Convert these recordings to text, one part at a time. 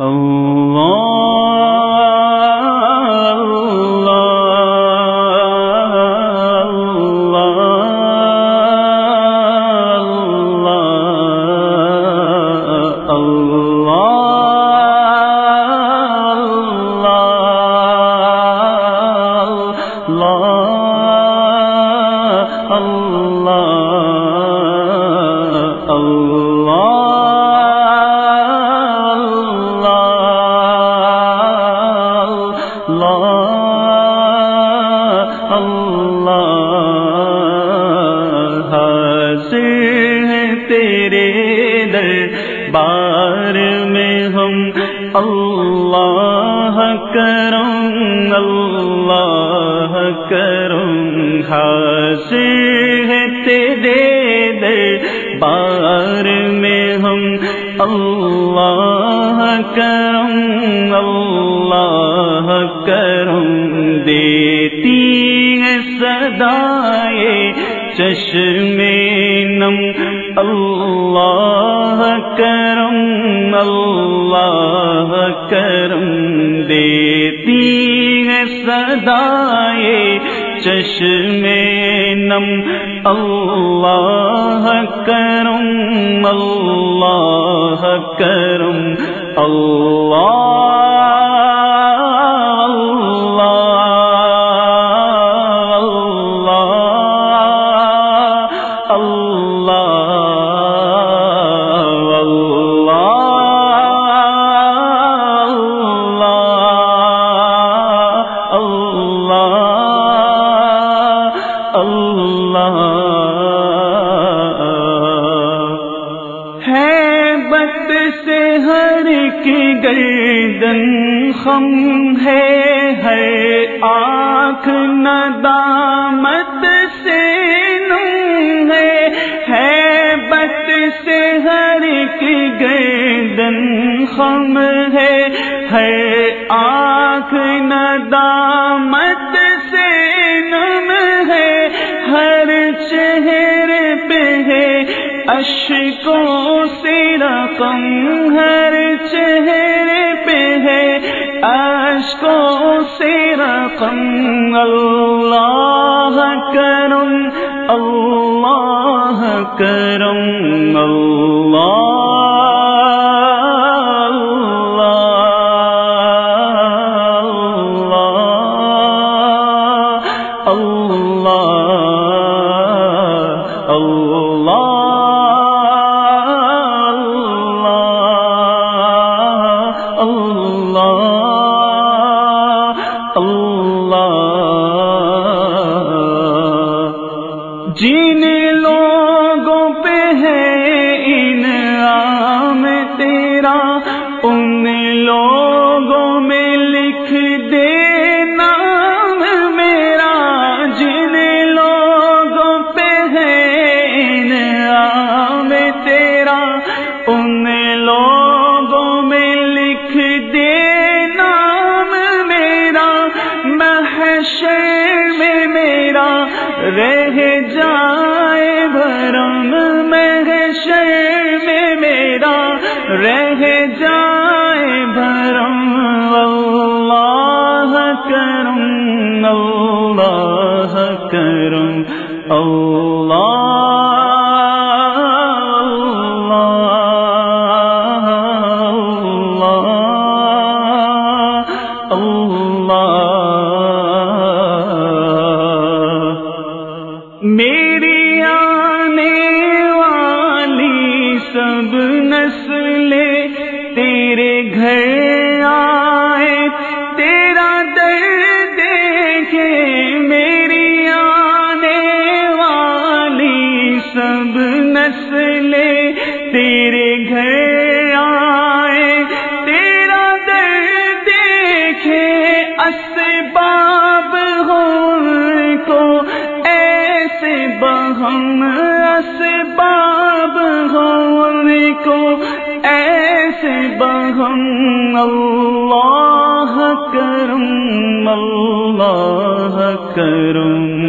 تیرے اللہ کروں اللہ کروں حاضر ہے تیرے در بار میں ہم۔ اللہ کروں اللہ کروں دیتی ہے صدائے چشم نم۔ اللہ کرم، اللہ کرم دیتی ہے سدائے چشم نم۔ اللہ کرم اللہ کرم اللہ گردن خم ہے ہر آنکھ ندامت سے نم ہے۔ بت سے ہر کی گردن خم ہے ہر آنکھ ندامت سے نم ہے۔ ہر چہرے پہ ہے، اشکوں سے رقم، ہر چہرے پہ ہے اشکوں سے رقم. اللہ کرم اللہ کرم اللہ اللہ اللہ. جن لوگوں پہ ہے انعام تیرا، ان لوگوں میں لکھ دے نام میرا۔ جن لوگوں پہ ہے انعام تیرا، ان لوگوں میں لکھ دے نام میرا۔ محشر میں میرا رہ جائے بھرم محشر میں میرا رہ جائے بھرم اللہ کرم اللہ کرم اللہ گھر آئے، تیرا در دیکھے میری آنے والی سب نسلیں، تیرے گھر آئے، تیرا در دیکھے اسباب ہو کو ایسے بہم، اسباب ہونے کو ایسے بہم اللہ کرم اللہ کرم۔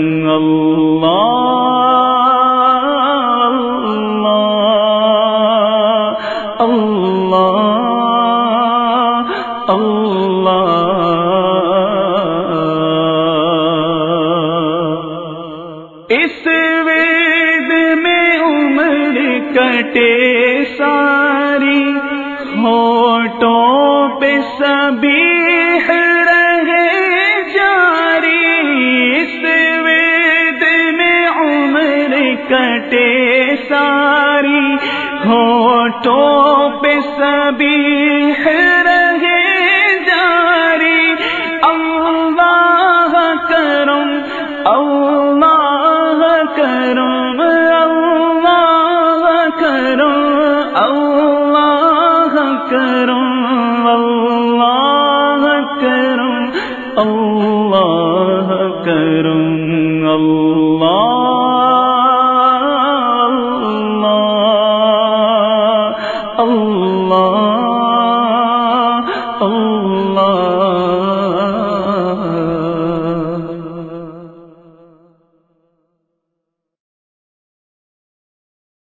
سبیح رہے جاری اس وید میں عمر کٹے ساری ہوٹوں پہ سبھی ہے اللہ کرو